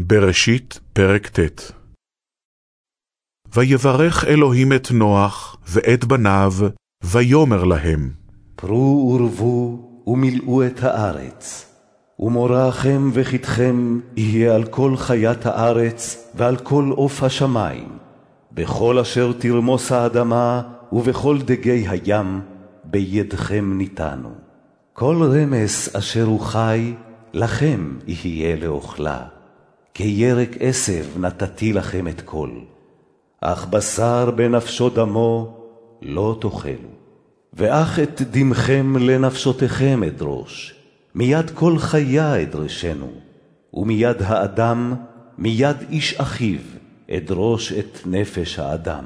בראשית, פרק ט' ויברך אלוהים את נוח ואת בניו, ויאמר להם, פרו ורבו ומילאו את הארץ, ומוראכם וחטכם יהיה על כל חיית הארץ ועל כל עוף השמים, בכל אשר תרמוס האדמה ובכל דגי הים, בידכם ניתנו. כל רמס אשר הוא חי, לכם יהיה לאוכלה. כירק עשב נתתי לכם את כל, אך בשר בנפשו דמו לא תאכלו. ואך את דמכם לנפשותיכם אדרוש, מיד כל חיה אדרשנו, ומיד האדם, מיד איש אחיו, אדרוש את נפש האדם.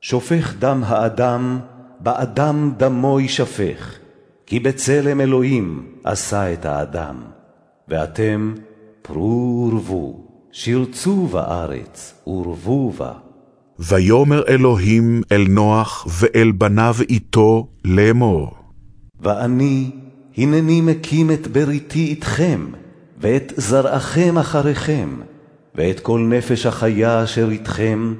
שופך דם האדם, באדם דמו יישפך, כי בצלם אלוהים עשה את האדם. ואתם פרו ורבו, שרצו בארץ ורבו בה. ויאמר אלוהים אל נוח ואל בניו איתו לאמור. ואני הנני מקים את בריתי איתכם, ואת זרעכם אחריכם, ואת כל נפש החיה אשר איתכם,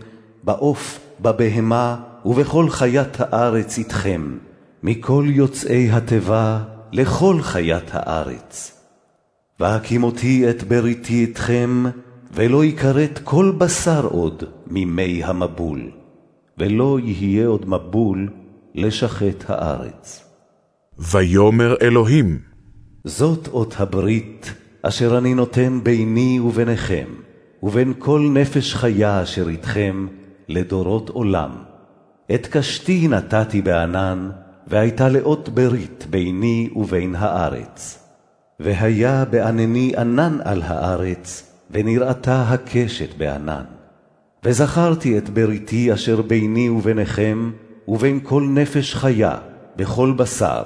בעוף, בבהמה, ובכל חיית הארץ איתכם, מכל יוצאי התיבה לכל חיית הארץ. והקימותי את בריתי אתכם, ולא יכרת כל בשר עוד ממי המבול, ולא יהיה עוד מבול לשחט הארץ. ויאמר אלוהים, זאת אות הברית אשר אני נותן ביני וביניכם, ובין כל נפש חיה אשר איתכם, לדורות עולם. את קשתי נתתי בענן, והייתה לאות ברית ביני ובין הארץ. והיה בענני ענן על הארץ, ונראתה הקשת בענן. וזכרתי את בריתי אשר ביני וביניכם, ובין כל נפש חיה, בכל בשר,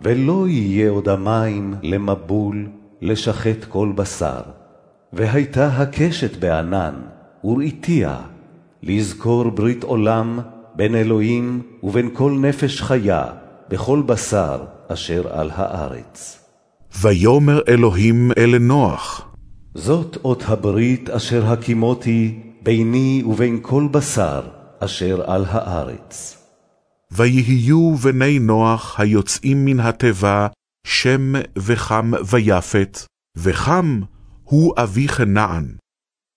ולא יהיה עוד המים למבול, לשחט כל בשר. והייתה הקשת בענן, וראיתיה, לזכור ברית עולם בין אלוהים ובין כל נפש חיה, בכל בשר אשר על הארץ. ויאמר אלוהים אל נוח, זאת אות הברית אשר הקימותי ביני ובין כל בשר אשר על הארץ. ויהיו בני נוח היוצאים מן התיבה, שם וחם ויפת, וחם הוא אבי כנען.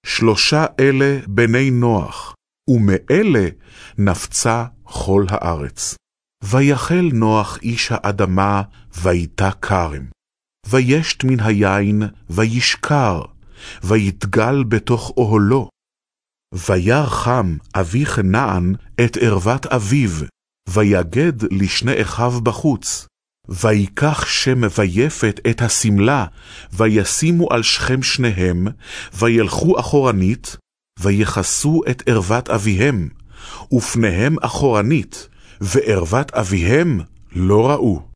שלושה אלה בני נוח, ומאלה נפצה כל הארץ. ויחל נוח איש האדמה, ויתה כרם. וישת מן היין, וישכר, ויתגל בתוך אוהלו. וירא חם אבי כנען את ערוות אביו, ויגד לשני אחיו בחוץ. ויקח שם ויפת את השמלה, וישימו על שכם שניהם, וילכו אחורנית, ויכסו את ערוות אביהם, ופניהם אחורנית, וערוות אביהם לא ראו.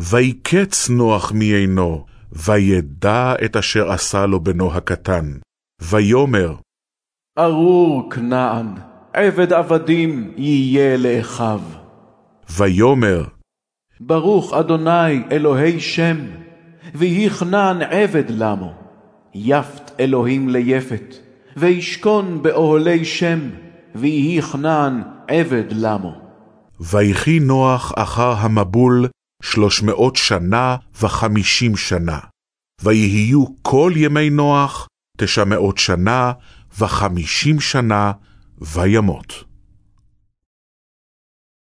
ויקץ נוח מעינו, וידע את אשר עשה לו בנו הקטן. ויאמר, ארור כנען, עבד עבדים יהיה לאחיו. ויאמר, ברוך אדוני אלוהי שם, ויהי כנען עבד למו. יפת אלוהים ליפת, וישכון באוהלי שם, ויהי כנען עבד למו. ויחי נוח אחר המבול שלוש מאות שנה וחמישים שנה. ויהיו כל ימי נוח תשע מאות שנה וחמישים שנה, וימות.